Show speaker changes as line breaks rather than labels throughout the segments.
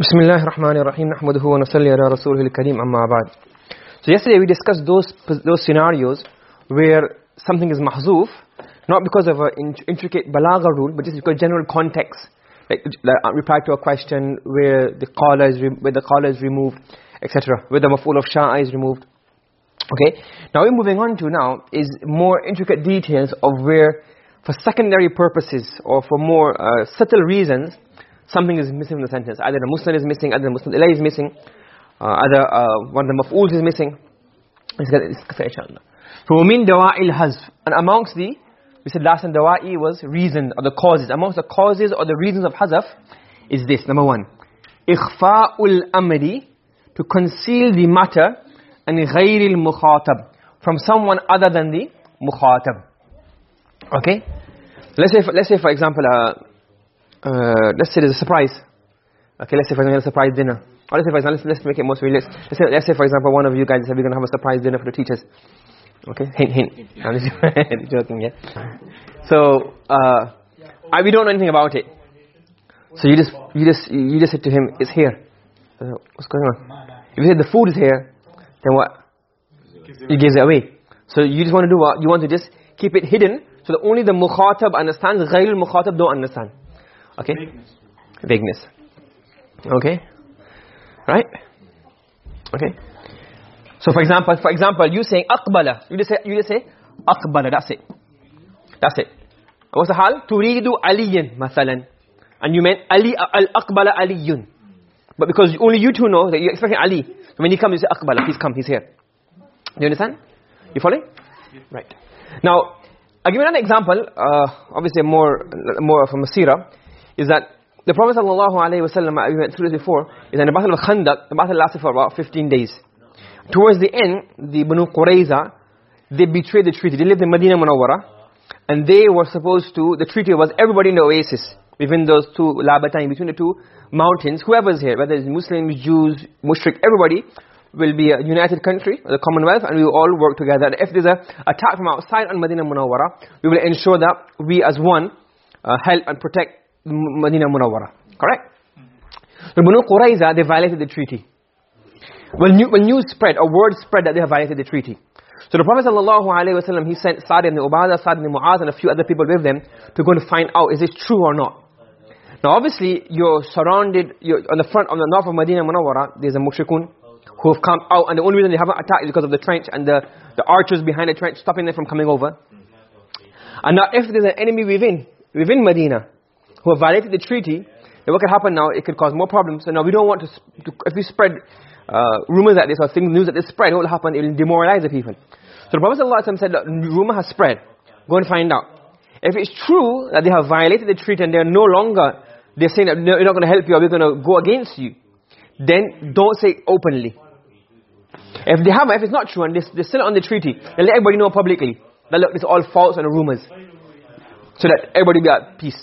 بسم الله الرحمن الرحيم نحمده ونصلي على رسوله الكريم أما بعد So yesterday we discussed those those scenarios where something is mahzoof not because of an intricate balagha rule but just because general context like, like uh, reply to a question where the qala is where the qala is removed etc where the maf'ul of sha'a is removed okay now we're moving on to now is more intricate details of where for secondary purposes or for more uh, subtle reasons something is missing in the sentence. Either the musnad is missing either the musnad ilayh is missing uh, either uh, one of the maf'uls is missing. Let's get this inshallah. So min dawa'il hazf. And amongst the we said last time dawa'i was reason or the causes. Amongst the causes or the reasons of hazaf is this. Number 1 ikhfa'ul amri to conceal the matter and ghayril mukhatab from someone other than the mukhatab. Okay? Let's say for, let's say for example uh, uh, let's say there's a surprise. Okay let's say for example a surprise dinner. Or let's say for example let's, let's make it more realistic let's say, let's say for example one of you guys said we're going to have a surprise dinner for the teachers. Okay hint hint. I'm just joking yeah. So uh, I, we don't know anything about it. So you just you just you just said to him it's here. Uh, what's going on? If you said the food is here then what? You gives it away. So you just want to do what? You want to just keep it hidden so that only the mukhatab understands ghayr al-mukhatab don't understand okay. Vagueness. Okay. Right? Okay. So for example for example you saying aqbala. You just say you just say aqbala. That's it. That's it. What's the hal? Turidu aliyan mathalan and you meant ali al aqbala aliyun. But because only you two know that you're expecting ali. So when he comes you say aqbala. Please come. He's here. Do you understand? You following? Right. Now i'll give you another example uh, obviously more more of a masira is that the promise of prophet sallallahu alaihi wasallam we went through this before is in the battle of khandaq the battle lasted for about 15 days. Towards the end the banu qurayza they betrayed the treaty. They lived in medina munawwara and they were supposed to the treaty was everybody in the oasis within those two labatain between the two mountains. Whoever is here whether it's muslims jews mushrik everybody will be a united country the commonwealth and we will all work together. And if there's a attack from outside on medina munawwara we will ensure that we as one uh, help and protect medina munawwara correct? The banu qurayza they violated the treaty. When, when news spread a word spread that they have violated the treaty. So the prophet wasallam he sent sa'd ibn ubadah sa'd ibn mu'adh and a few other people with them to go and find out is this true or not? Now obviously you're surrounded you're on the front on the north of medina munawwara there's a mushrikun who have come out and the only reason they haven't attacked is because of the trench and the the archers behind the trench stopping them from coming over. And now if there's an enemy within within medina who have violated the treaty then what could happen now it could cause more problems. So now we don't want to, to if we spread uh, rumors like this or things news that this spread what will happen it will demoralize the people. So the prophet wasallam said look rumor has spread. Go and find out. If it's true that they have violated the treaty and they're no longer they're saying that no, we're not going to help you or we're going to go against you then don't say openly. If they haven't if it's not true and they're, they're still on the treaty then let everybody know publicly that look it's all false and rumors. So that everybody be at peace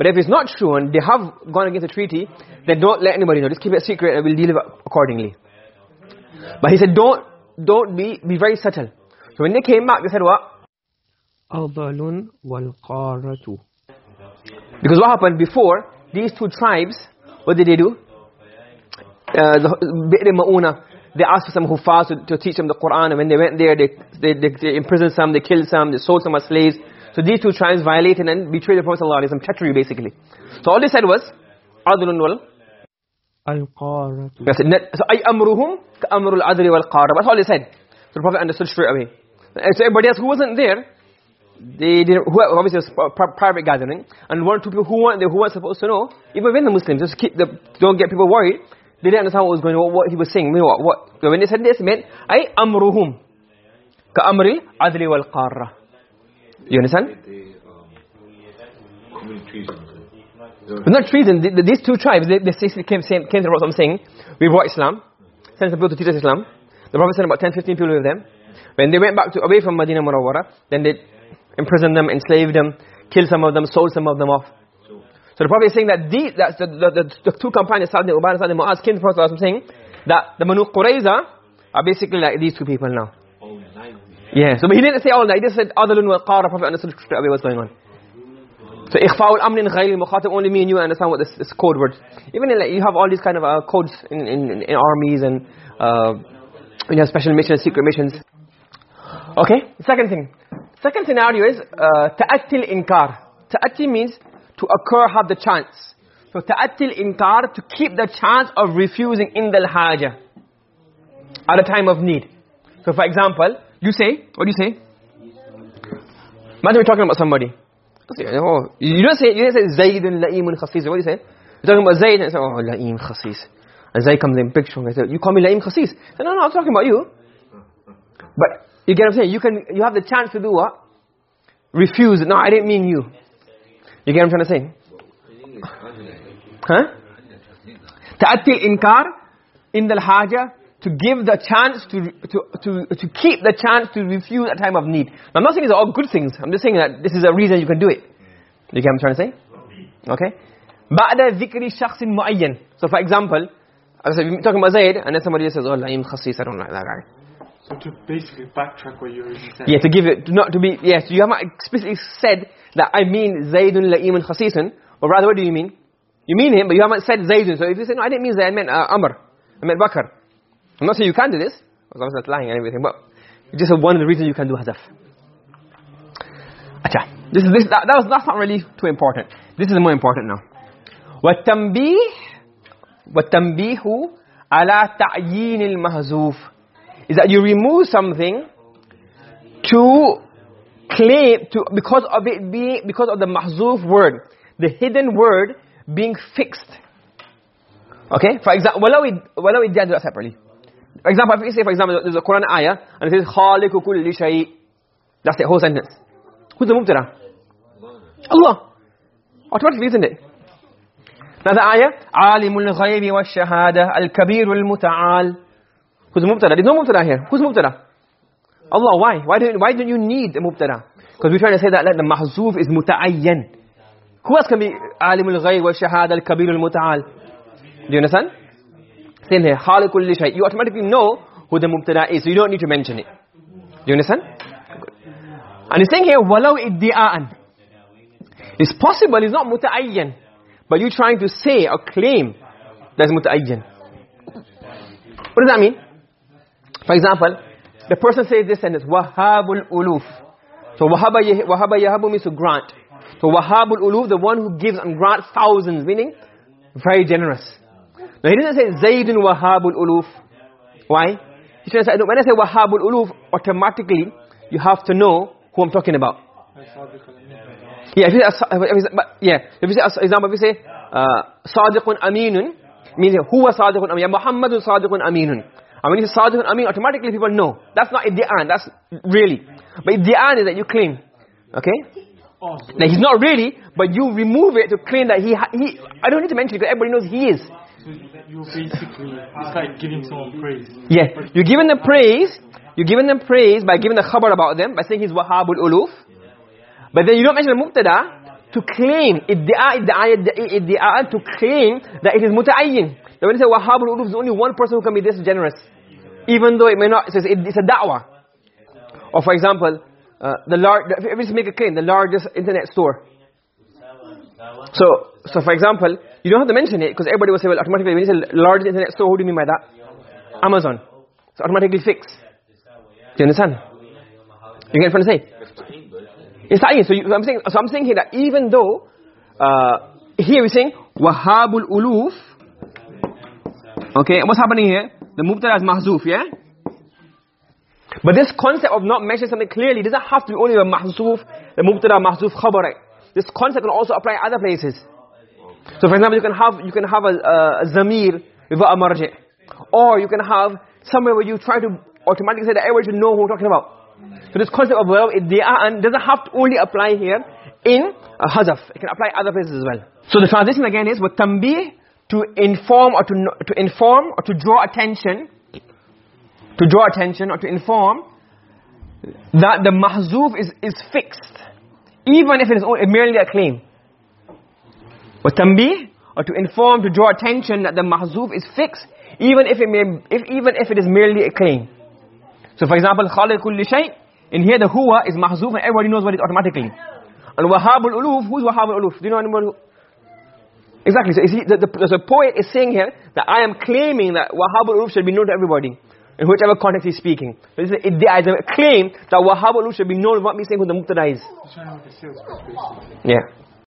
but if it's not true and they have gone against the treaty, then don't let anybody know. Just keep it secret and we'll deal with it accordingly. But he said, don't, don't be, be very subtle. So when they came back, they said what? عَضَلٌ وَالْقَارَةُ Because what happened before, these two tribes, what did they do? Uh, the Ma'una, they asked for some Hufaz to, to teach them the Qur'an and when they went there, they, they, they, they imprisoned some, they killed some, they sold some as slaves so these two tribes violated and betrayed the promise of Allah. alaihi some treachery basically. So all they said was adlun wal
al-qarab.
So ay amruhum ka amrul adl wal-Qara. That's all they said. So the Prophet understood straight away. And so everybody else who wasn't there, they did who obviously was private gathering and one or two people who weren't there who weren't supposed to know even when the muslims just keep the don't get people worried they didn't understand what was going on what he was saying what, what when they said this meant ay amruhum ka amri adli wal-Qara you understand It's not treason. The, the, these two tribes, they, they came, came, came to the Prophet saying, we brought Islam, sent some people to teach us Islam. The Prophet sent about 10, 15 people with them. When they went back to away from Medina Munawwara, then they imprisoned them, enslaved them, killed some of them, sold some of them off. So the Prophet is saying that these, that's the, the, the, the two companions, Sa'd ibn Ubadah and Sa'd ibn Mu'az, came to the Prophet saying that the Banu Qurayza are basically like these two people now. Yeah, so but he didn't say all that. He just said, Adalun wa Qara, Prophet understood straight away what's going on. so ikhfa al-amr ghayr al-mukhatab only me and you understand what this, this code word even in, like, you have all these kind of uh, codes in, in, in armies and uh, you have special missions secret missions. Okay? Second thing. Second scenario is uh, ta'attil inkar ta'atti means to occur have the chance. So ta'attil inkar to keep the chance of refusing in the haja at a time of need. So for example you say? What do you say? Imagine we're talking about somebody. Oh, you don't say you don't say zaidun la'imun khasis what do you say? You're talking about zaid and say oh la'im khasis and zaid comes in picture and you call me la'im khasis say no no i'm talking about you. But you get what i'm saying? You can you have the chance to do what? Refuse. No i didn't mean you. You get what i'm trying to say? Huh? ta'atti inkar in the haja to give the chance to to to to keep the chance to refuse at time of need. Now, i'm not saying these are all good things. I'm just saying that this is a reason you can do it. You get what i'm trying to say? Okay. Ba'da dhikri shakhsin muayyan. So for example I said we're talking about Zaid and then somebody says oh la'im khasis i don't like that guy.
So to basically backtrack what you already said.
Yeah to give it to not to be yes you have not explicitly said that i mean zaidun la'imun khasisun or rather what do you mean? You mean him but you haven't said zaidun so if you say no i didn't mean zaid i meant uh, amr. I meant bakr I'm not saying you can't do this, because I was not lying and everything, but just one of the reasons you can do hazaf. Acha. This is this that, that was that's not really too important. This is more important now. والتنبيه والتنبيه على تعيين المحذوف is that you remove something to claim to because of it being because of the mahzuf word the hidden word being fixed okay for example walau walau it that separately for example, if you say, for example, there's a Quran ayah, and it says, خَالِقُ كُلِّ شَيْءٍ That's the whole sentence. Who's the Mubtada? Allah. Automatically, isn't it? Another ayah, عَالِمُ الْغَيْبِ وَالشَّهَادَةِ الْكَبِيرُ المتعال. Who's the Mubtada? There's no Mubtada here. Who's the Mubtada? Allah, why? Why don't, why don't you need the Mubtada? Because we're trying to say that like, the mahzuf is muta'ayyan. Who else can be عَالِمُ الْغَيْبِ وَالشَّهَادَةِ الْكَبِيرُ المتعال? Do you understand? here shay you automatically know who the mubtada is so you don't need to mention it. Do you understand? Good. and he's saying here walau iddi'an it's possible it's not mutaayyan but you're trying to say or claim that's mutaayyan. What does that mean? For example the person says this and it's wahabul uluf. So wahaba wahaba yahabu means to grant. So wahabul uluf the one who gives and grants thousands meaning very generous. Now he didn't say Zaidun Wahabul Uluf. Why? He said, when I say Wahabul Uluf, automatically you have to know who I'm talking about. Yeah, if you say, but, yeah, if you say, example, if you say, uh, Sadiqun Aminun, means who was Sadiqun Aminun? Muhammadun Sadiqun Aminun. And when you say Sadiqun Amin, automatically people know. That's not Iddi'an, that's really. But Iddi'an is that you claim. Okay? Now he's not really, but you remove it to claim that he, he I don't need to mention it because everybody knows he is.
So you basically, it's like giving someone praise.
Yeah, you're giving them praise, you're giving them praise by giving the khabar about them, by saying he's Wahabul Uluf. But then you don't mention the mubtada to claim, iddi'a, iddi'a, iddi'a, to claim that it is muta'ayyin. That when you say Wahabul Uluf, there's only one person who can be this generous. Even though it may not, it says it's a da'wah. Or for example, uh, the large, if just make a claim, the largest internet store. So, so for example, you don't have to mention it because everybody will say, well, automatically, when you say largest internet store, who do you mean by that? Amazon. So automatically fix. Do you understand? You get what I'm trying to say? It's ta'yin. So, you, I'm saying, so I'm saying here that even though, uh, here we're saying, Wahabul Uluf, okay, what's happening here? The mubtada is mahzuf, yeah? But this concept of not mentioning something clearly doesn't have to be only a mahzuf, the mubtada mahzuf khabar. This concept can also apply other places. So for example, you can have you can have a, a, a zamir without a marji. Or you can have somewhere where you try to automatically say that everyone should know who we're talking about. So this concept of well, and doesn't have to only apply here in a hazaf. It can apply other places as well. So the transition again is with tambih to inform or to to inform or to draw attention to draw attention or to inform that the mahzuf is is fixed even if it is merely a claim وَتَنْبِيهِ or to inform, to draw attention that the mahzuf is fixed, even if it, may, if, even if it is merely a claim. So for example, خَالِقُ كُلِّ شَيْءٍ In here the huwa is mahzuf and everybody knows what it is automatically. Al-Wahhab al-Uluf, who's Wahhab al-Uluf? Do you know anyone who? Exactly. So, he, the, the, the poet is saying here that I am claiming that Wahhab al-Uluf should be known to everybody. In whichever context he's speaking. This is a claim that Wahhab al-Uluf should be known, what me saying who the Mubtada is.
He's trying to make a sales pitch.
Yeah.